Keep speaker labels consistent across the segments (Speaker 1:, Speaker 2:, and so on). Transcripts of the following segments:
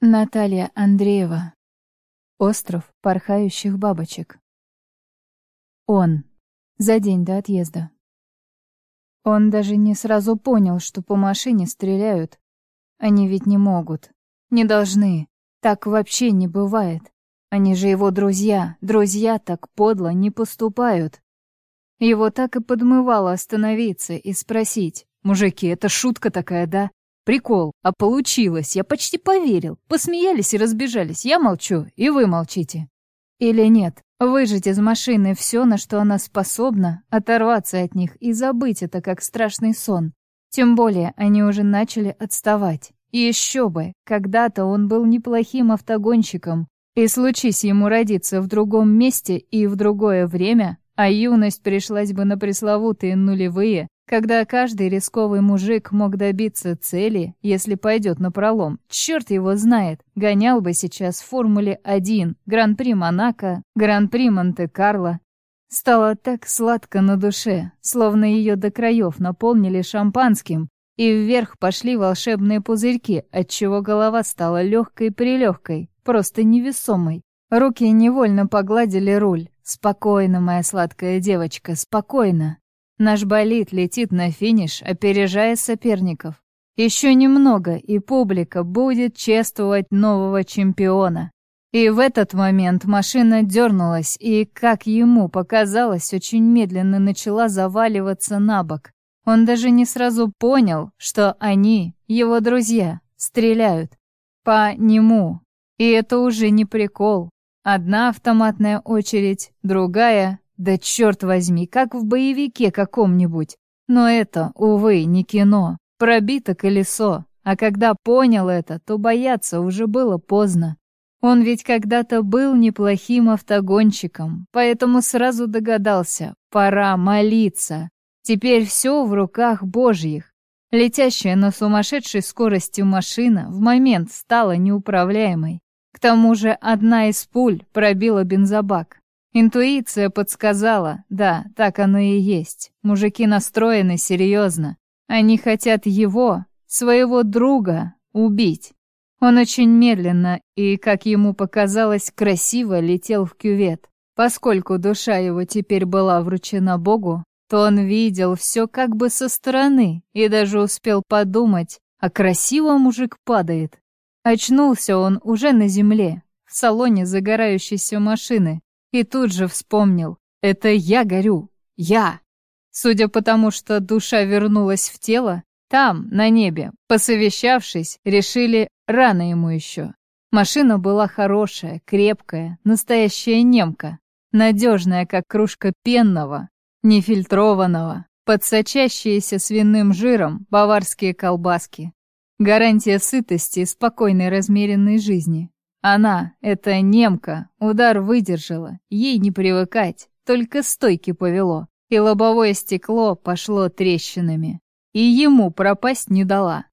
Speaker 1: Наталья Андреева. Остров порхающих бабочек. Он. За день до отъезда. Он даже не сразу понял, что по машине стреляют. Они ведь не могут. Не должны. Так вообще не бывает. Они же его друзья. Друзья так подло не поступают. Его так и подмывало остановиться и спросить. «Мужики, это шутка такая, да? Прикол, а получилось, я почти поверил. Посмеялись и разбежались, я молчу, и вы молчите. Или нет, выжить из машины все, на что она способна, оторваться от них и забыть это как страшный сон. Тем более они уже начали отставать. И еще бы, когда-то он был неплохим автогонщиком, и случись ему родиться в другом месте и в другое время, а юность пришлась бы на пресловутые нулевые, когда каждый рисковый мужик мог добиться цели, если пойдет на пролом. Черт его знает, гонял бы сейчас в Формуле-1, Гран-при Монако, Гран-при Монте-Карло. Стало так сладко на душе, словно ее до краев наполнили шампанским, и вверх пошли волшебные пузырьки, отчего голова стала легкой-прилегкой, просто невесомой. Руки невольно погладили руль. «Спокойно, моя сладкая девочка, спокойно. Наш болид летит на финиш, опережая соперников. Еще немного, и публика будет чествовать нового чемпиона. И в этот момент машина дернулась и, как ему показалось, очень медленно начала заваливаться на бок. Он даже не сразу понял, что они, его друзья, стреляют. По нему. И это уже не прикол. Одна автоматная очередь, другая да черт возьми, как в боевике каком-нибудь. Но это, увы, не кино. Пробито колесо. А когда понял это, то бояться уже было поздно. Он ведь когда-то был неплохим автогонщиком, поэтому сразу догадался, пора молиться. Теперь все в руках Божьих. Летящая на сумасшедшей скорости машина в момент стала неуправляемой. К тому же одна из пуль пробила бензобак. Интуиция подсказала, да, так оно и есть. Мужики настроены серьезно. Они хотят его, своего друга, убить. Он очень медленно и, как ему показалось, красиво летел в кювет. Поскольку душа его теперь была вручена Богу, то он видел все как бы со стороны и даже успел подумать, а красиво мужик падает. Очнулся он уже на земле, в салоне загорающейся машины, и тут же вспомнил. Это я горю. Я. Судя по тому, что душа вернулась в тело, там, на небе, посовещавшись, решили рано ему еще. Машина была хорошая, крепкая, настоящая немка. Надежная, как кружка пенного, нефильтрованного, подсочащиеся свиным жиром баварские колбаски. Гарантия сытости и спокойной размеренной жизни. Она, эта немка, удар выдержала, ей не привыкать, только стойки повело, и лобовое стекло пошло трещинами. И ему пропасть не дала.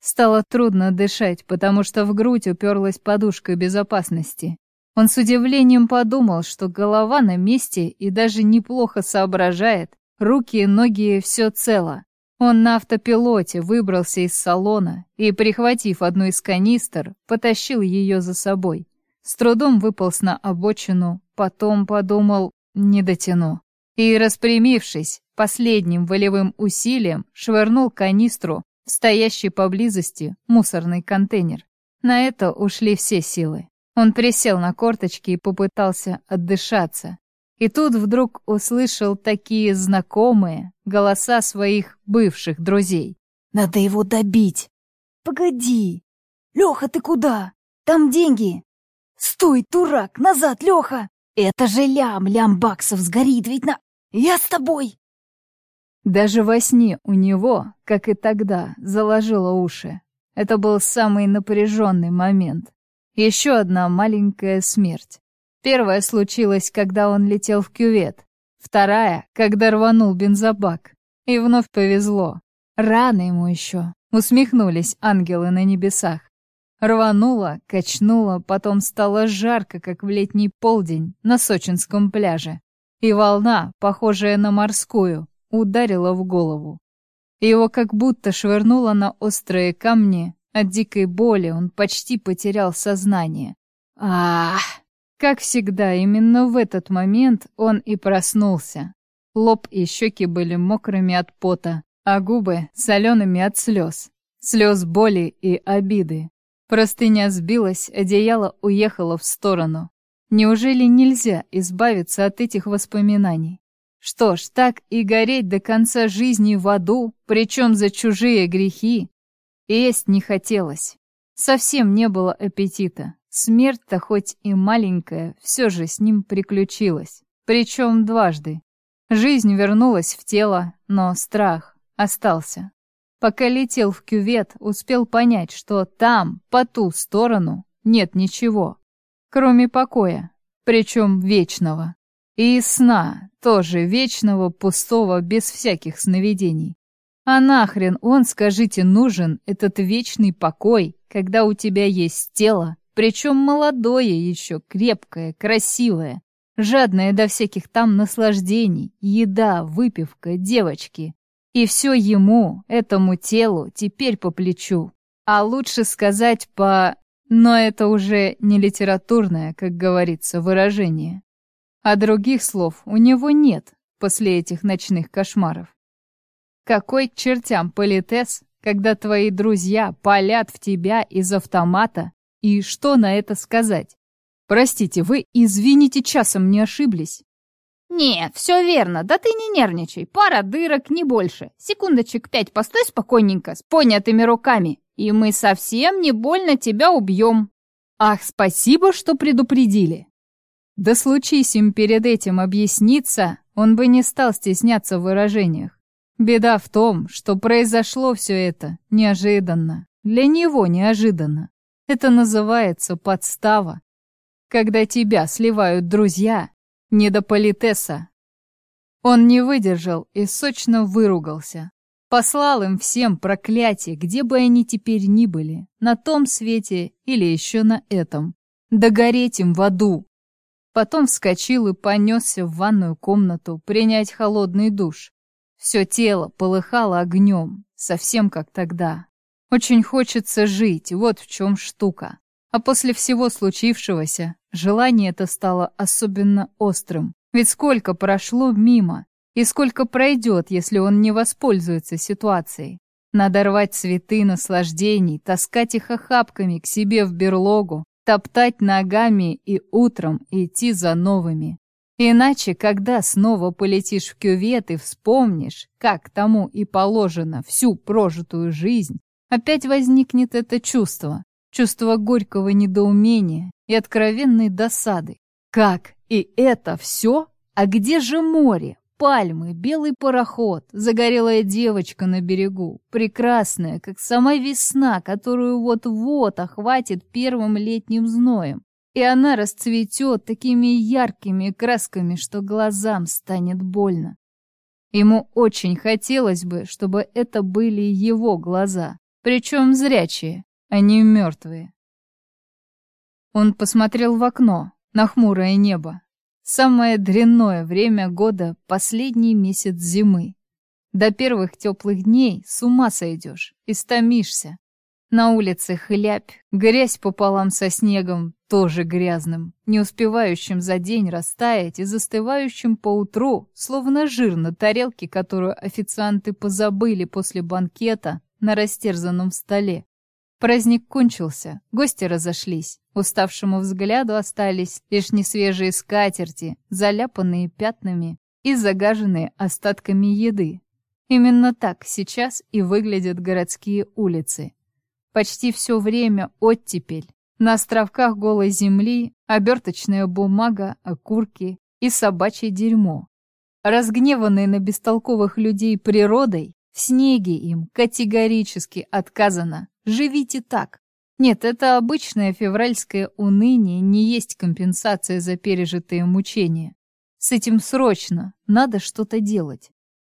Speaker 1: Стало трудно дышать, потому что в грудь уперлась подушка безопасности. Он с удивлением подумал, что голова на месте и даже неплохо соображает, руки и ноги все цело. Он на автопилоте выбрался из салона и, прихватив одну из канистр, потащил ее за собой. С трудом выполз на обочину, потом подумал «не дотяну». И, распрямившись, последним волевым усилием швырнул канистру в стоящий поблизости мусорный контейнер. На это ушли все силы. Он присел на корточки и попытался отдышаться. И тут вдруг услышал такие знакомые голоса своих бывших друзей.
Speaker 2: «Надо его добить!» «Погоди! Леха, ты куда? Там деньги!» «Стой, дурак! Назад, Леха! Это же лям, лям баксов сгорит ведь на... Я с тобой!»
Speaker 1: Даже во сне у него, как и тогда, заложило уши. Это был самый напряженный момент. Еще одна маленькая смерть. Первая случилась, когда он летел в кювет. Вторая, когда рванул бензобак. И вновь повезло. Рано ему еще. Усмехнулись ангелы на небесах. Рвануло, качнуло, потом стало жарко, как в летний полдень на сочинском пляже. И волна, похожая на морскую, ударила в голову. Его как будто швырнуло на острые камни, От дикой боли он почти потерял сознание. Ах! Как всегда, именно в этот момент он и проснулся. Лоб и щеки были мокрыми от пота, а губы солеными от слез. Слез боли и обиды. Простыня сбилась, одеяло уехало в сторону. Неужели нельзя избавиться от этих воспоминаний? Что ж, так и гореть до конца жизни в аду, причем за чужие грехи? Есть не хотелось. Совсем не было аппетита. Смерть-то хоть и маленькая, все же с ним приключилась. Причем дважды. Жизнь вернулась в тело, но страх остался. Пока летел в кювет, успел понять, что там, по ту сторону, нет ничего, кроме покоя, причем вечного. И сна, тоже вечного, пустого, без всяких сновидений. А нахрен он, скажите, нужен, этот вечный покой, когда у тебя есть тело, причем молодое еще, крепкое, красивое, жадное до всяких там наслаждений, еда, выпивка, девочки. И все ему, этому телу, теперь по плечу. А лучше сказать по... Но это уже не литературное, как говорится, выражение. А других слов у него нет после этих ночных кошмаров. Какой к чертям политес, когда твои друзья палят в тебя из автомата, и что на это сказать? Простите, вы, извините, часом не ошиблись?
Speaker 2: «Нет, все верно, да ты не нервничай, пара дырок, не больше. Секундочек пять постой спокойненько, с понятыми руками, и мы совсем не больно тебя убьем».
Speaker 1: «Ах, спасибо, что предупредили!» Да случись им перед этим объясниться, он бы не стал стесняться в выражениях. Беда в том, что произошло все это неожиданно. Для него неожиданно. Это называется подстава. Когда тебя сливают друзья, не до политеса. Он не выдержал и сочно выругался. Послал им всем проклятие, где бы они теперь ни были, на том свете или еще на этом. Догореть им в аду. Потом вскочил и понесся в ванную комнату принять холодный душ. Все тело полыхало огнем, совсем как тогда. Очень хочется жить, вот в чем штука. А после всего случившегося, желание это стало особенно острым. Ведь сколько прошло мимо, и сколько пройдет, если он не воспользуется ситуацией. Надо рвать цветы наслаждений, таскать их охапками к себе в берлогу, топтать ногами и утром идти за новыми. Иначе, когда снова полетишь в кювет и вспомнишь, как тому и положено всю прожитую жизнь, опять возникнет это чувство, чувство горького недоумения и откровенной досады. Как? И это все? А где же море? Пальмы, белый пароход, загорелая девочка на берегу, прекрасная, как сама весна, которую вот-вот охватит первым летним зноем. И она расцветет такими яркими красками, что глазам станет больно. Ему очень хотелось бы, чтобы это были его глаза, причем зрячие, они мертвые. Он посмотрел в окно, на хмурое небо. Самое дрянное время года — последний месяц зимы. До первых теплых дней с ума сойдешь, истомишься. На улице хлябь, грязь пополам со снегом, тоже грязным, не успевающим за день растаять и застывающим по утру, словно жир на тарелке, которую официанты позабыли после банкета на растерзанном столе. Праздник кончился, гости разошлись. Уставшему взгляду остались лишь несвежие скатерти, заляпанные пятнами и загаженные остатками еды. Именно так сейчас и выглядят городские улицы. Почти все время оттепель. На островках голой земли оберточная бумага, окурки и собачье дерьмо. Разгневанные на бестолковых людей природой, в снеге им категорически отказано. Живите так. Нет, это обычное февральское уныние не есть компенсация за пережитые мучения. С этим срочно, надо что-то делать.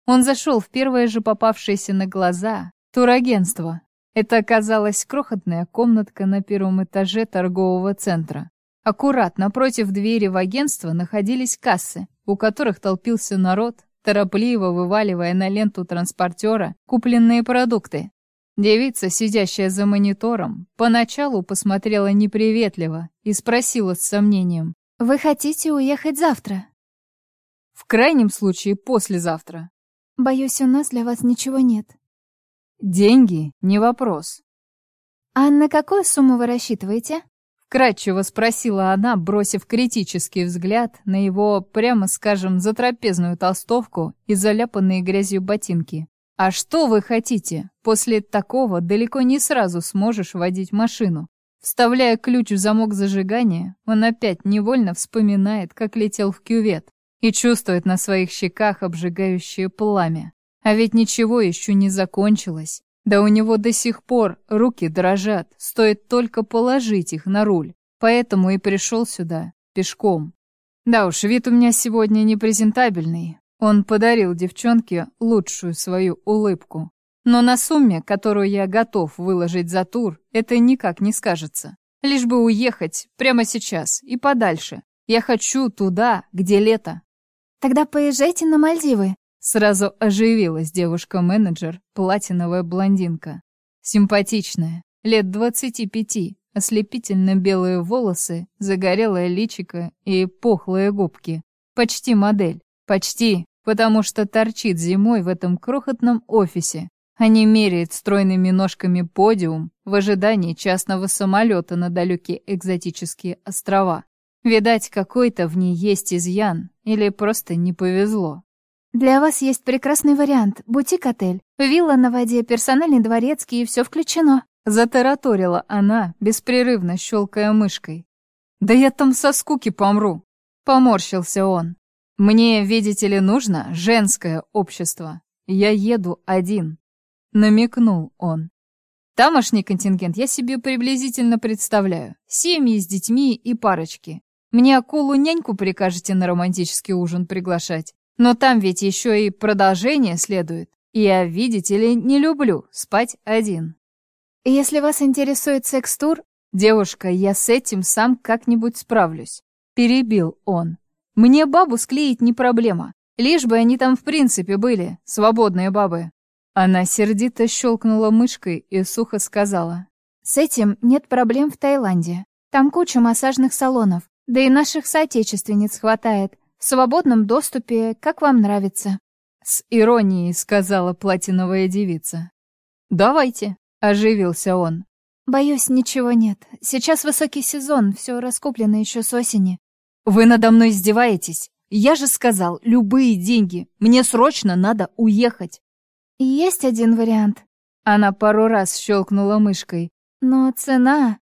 Speaker 1: Он зашел в первое же попавшееся на глаза турагентство. Это оказалась крохотная комнатка на первом этаже торгового центра. Аккуратно напротив двери в агентство находились кассы, у которых толпился народ, торопливо вываливая на ленту транспортера купленные продукты. Девица, сидящая за монитором, поначалу посмотрела неприветливо и спросила с сомнением.
Speaker 2: «Вы хотите уехать завтра?»
Speaker 1: «В крайнем случае, послезавтра».
Speaker 2: «Боюсь, у нас для вас ничего нет».
Speaker 1: «Деньги — не вопрос».
Speaker 2: «А на какую сумму вы рассчитываете?»
Speaker 1: Кратчево спросила она, бросив критический взгляд на его, прямо скажем, затрапезную толстовку и заляпанные грязью ботинки. «А что вы хотите? После такого далеко не сразу сможешь водить машину». Вставляя ключ в замок зажигания, он опять невольно вспоминает, как летел в кювет, и чувствует на своих щеках обжигающее пламя. А ведь ничего еще не закончилось. Да у него до сих пор руки дрожат, стоит только положить их на руль. Поэтому и пришел сюда, пешком. Да уж, вид у меня сегодня непрезентабельный. Он подарил девчонке лучшую свою улыбку. Но на сумме, которую я готов выложить за тур, это никак не скажется. Лишь бы уехать прямо сейчас и подальше. Я хочу туда, где лето.
Speaker 2: Тогда поезжайте на Мальдивы.
Speaker 1: Сразу оживилась девушка-менеджер, платиновая блондинка. Симпатичная, лет двадцати пяти, ослепительно белые волосы, загорелое личико и пухлые губки. Почти модель. Почти, потому что торчит зимой в этом крохотном офисе, а не меряет стройными ножками подиум в ожидании частного самолета на далекие экзотические острова. Видать, какой-то в ней есть изъян или просто не повезло.
Speaker 2: Для вас есть прекрасный вариант. Бутик-отель. Вилла на воде, персональный дворецкий и все включено.
Speaker 1: Затараторила она, беспрерывно щелкая мышкой. «Да я там со скуки помру!» Поморщился он. «Мне, видите ли, нужно женское общество. Я еду один», — намекнул он. «Тамошний контингент я себе приблизительно представляю. Семьи с детьми и парочки. Мне акулу-няньку прикажете на романтический ужин приглашать? Но там ведь еще и продолжение следует. Я, видите ли, не люблю спать один.
Speaker 2: Если вас интересует секс-тур,
Speaker 1: девушка, я с этим сам как-нибудь справлюсь. Перебил он. Мне бабу склеить не проблема. Лишь бы они там в принципе были, свободные бабы. Она сердито щелкнула мышкой и сухо сказала.
Speaker 2: С этим нет проблем в Таиланде. Там куча массажных салонов, да и наших соотечественниц хватает. В свободном доступе, как вам нравится.
Speaker 1: С иронией сказала платиновая девица. Давайте, оживился он.
Speaker 2: Боюсь, ничего нет. Сейчас высокий сезон, все раскуплено еще с осени.
Speaker 1: Вы надо мной издеваетесь? Я же сказал, любые деньги. Мне срочно надо уехать.
Speaker 2: Есть один вариант.
Speaker 1: Она пару раз щелкнула мышкой.
Speaker 2: Но цена...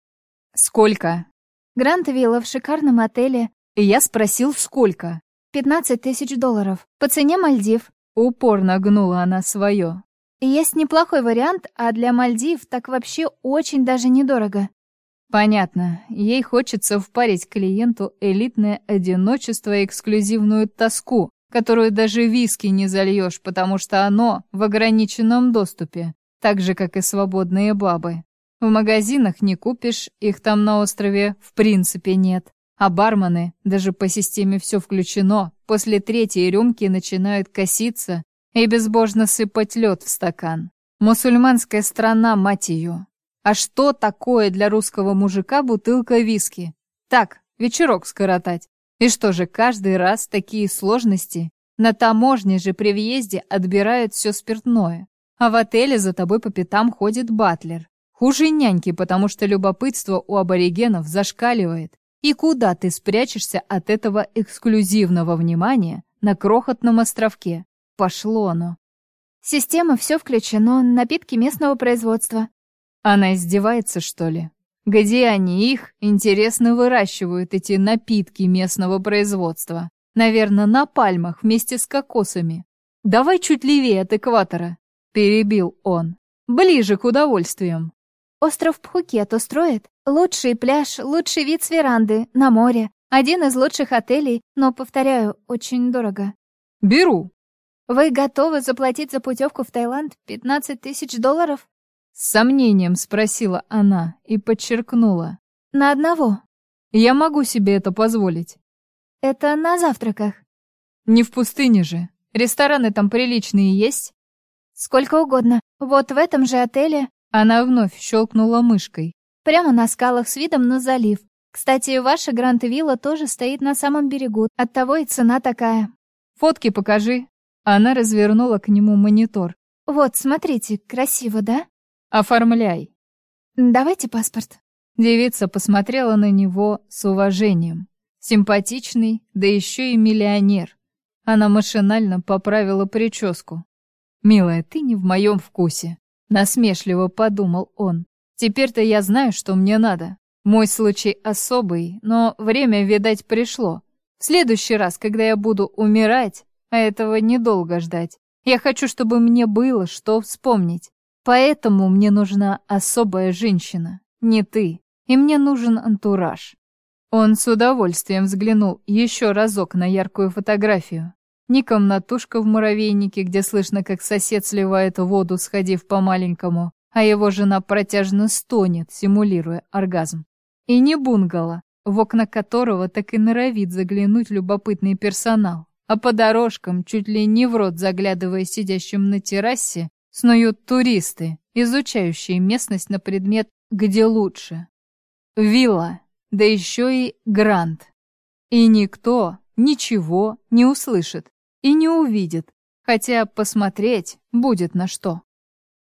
Speaker 1: Сколько?
Speaker 2: Гранд-вилла в шикарном отеле.
Speaker 1: Я спросил, сколько?
Speaker 2: 15 тысяч долларов. По цене Мальдив.
Speaker 1: Упорно гнула она свое.
Speaker 2: Есть неплохой вариант, а для Мальдив так вообще очень даже недорого.
Speaker 1: Понятно. Ей хочется впарить клиенту элитное одиночество и эксклюзивную тоску, которую даже виски не зальешь, потому что оно в ограниченном доступе, так же, как и свободные бабы. В магазинах не купишь, их там на острове в принципе нет. А бармены, даже по системе «все включено», после третьей рюмки начинают коситься и безбожно сыпать лед в стакан. Мусульманская страна, мать ее. А что такое для русского мужика бутылка виски? Так, вечерок скоротать. И что же, каждый раз такие сложности? На таможне же при въезде отбирают все спиртное. А в отеле за тобой по пятам ходит батлер. Хуже няньки, потому что любопытство у аборигенов зашкаливает. И куда ты спрячешься от этого эксклюзивного внимания на крохотном островке? Пошло оно.
Speaker 2: Система все включено, напитки местного производства.
Speaker 1: Она издевается, что ли? Где они их, интересно, выращивают, эти напитки местного производства? Наверное, на пальмах вместе с кокосами. Давай чуть левее от экватора, перебил он. Ближе к удовольствиям.
Speaker 2: Остров Пхукет устроит? Лучший пляж, лучший вид с веранды, на море. Один из лучших отелей, но, повторяю, очень дорого.
Speaker 1: Беру.
Speaker 2: Вы готовы заплатить за путевку в Таиланд 15 тысяч долларов?
Speaker 1: С сомнением спросила она и подчеркнула.
Speaker 2: На одного.
Speaker 1: Я могу себе это позволить.
Speaker 2: Это на завтраках.
Speaker 1: Не в пустыне же. Рестораны там приличные есть?
Speaker 2: Сколько угодно. Вот в этом же отеле
Speaker 1: Она вновь щелкнула мышкой.
Speaker 3: Прямо на скалах с видом на залив. Кстати, ваша Грант-вилла тоже стоит на самом берегу, оттого и цена такая.
Speaker 1: Фотки покажи. Она развернула к нему монитор.
Speaker 3: Вот, смотрите, красиво, да?
Speaker 1: Оформляй.
Speaker 3: Давайте паспорт.
Speaker 1: Девица посмотрела на него с уважением. Симпатичный, да еще и миллионер. Она машинально поправила прическу. «Милая, ты не в моем вкусе», — насмешливо подумал он. «Теперь-то я знаю, что мне надо. Мой случай особый, но время, видать, пришло. В следующий раз, когда я буду умирать, а этого недолго ждать, я хочу, чтобы мне было что вспомнить. Поэтому мне нужна особая женщина, не ты, и мне нужен антураж». Он с удовольствием взглянул еще разок на яркую фотографию. Ни комнатушка в муравейнике, где слышно, как сосед сливает воду, сходив по маленькому, а его жена протяжно стонет, симулируя оргазм. И не бунгало, в окна которого так и норовит заглянуть любопытный персонал, а по дорожкам, чуть ли не в рот заглядывая сидящим на террасе, снуют туристы, изучающие местность на предмет «где лучше». Вилла, да еще и грант. И никто ничего не услышит и не увидит, хотя посмотреть будет на что.